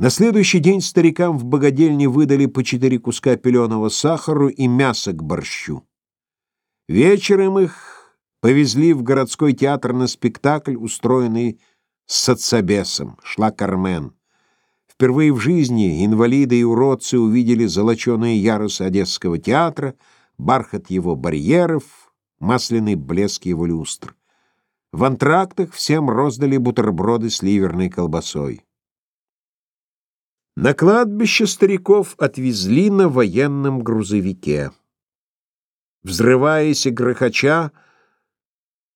На следующий день старикам в богадельне выдали по четыре куска пеленого сахару и мяса к борщу. Вечером их повезли в городской театр на спектакль, устроенный соцобесом. Шла Кармен. Впервые в жизни инвалиды и уродцы увидели золоченые ярусы Одесского театра, бархат его барьеров, масляный блеск его люстр. В антрактах всем роздали бутерброды с ливерной колбасой. На кладбище стариков отвезли на военном грузовике. Взрываясь и грохоча,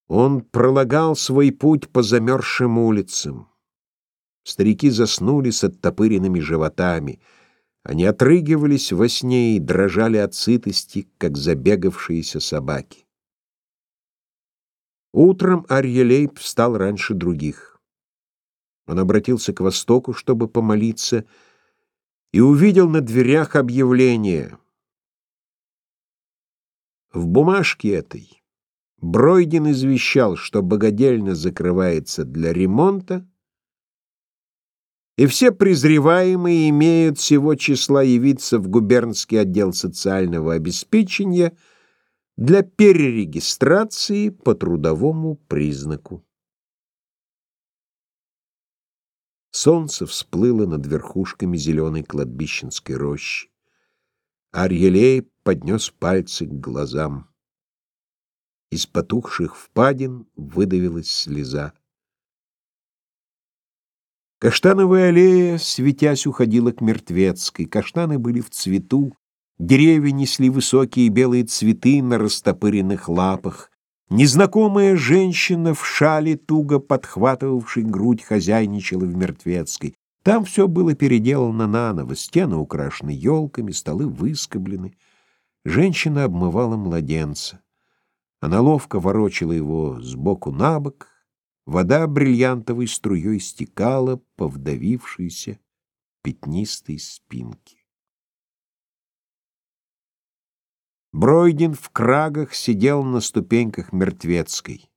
он пролагал свой путь по замерзшим улицам. Старики заснули с оттопыренными животами. Они отрыгивались во сне и дрожали от сытости, как забегавшиеся собаки. Утром Арьелейб встал раньше других. Он обратился к востоку, чтобы помолиться, и увидел на дверях объявление. В бумажке этой Бройдин извещал, что богадельня закрывается для ремонта, и все презреваемые имеют всего числа явиться в губернский отдел социального обеспечения для перерегистрации по трудовому признаку. Солнце всплыло над верхушками зеленой кладбищенской рощи. Арьелей поднес пальцы к глазам. Из потухших впадин выдавилась слеза. Каштановая аллея, светясь, уходила к Мертвецкой. Каштаны были в цвету, деревья несли высокие белые цветы на растопыренных лапах. Незнакомая женщина в шале, туго подхватывавшей грудь, хозяйничала в Мертвецкой. Там все было переделано наново, стены украшены елками, столы выскоблены. Женщина обмывала младенца. Она ловко ворочала его сбоку на бок. Вода бриллиантовой струей стекала по вдавившейся пятнистой спинке. Бройдин в крагах сидел на ступеньках мертвецкой.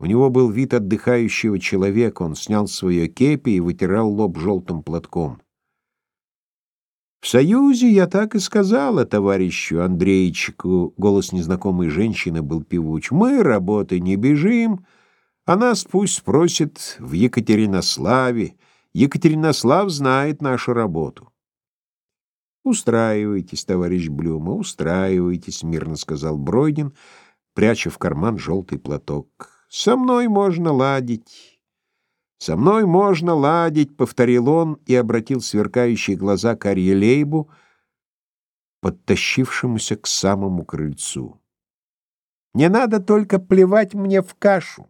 У него был вид отдыхающего человека, он снял свое кепи и вытирал лоб желтым платком. «В Союзе я так и сказала товарищу Андреичику», — голос незнакомой женщины был певуч, — «мы работы не бежим, а нас пусть спросит в Екатеринославе. Екатеринослав знает нашу работу». «Устраивайтесь, товарищ Блюма, устраивайтесь», — мирно сказал Бройдин, пряча в карман желтый платок. «Со мной можно ладить». «Со мной можно ладить», — повторил он и обратил сверкающие глаза к Арьелейбу, подтащившемуся к самому крыльцу. «Не надо только плевать мне в кашу.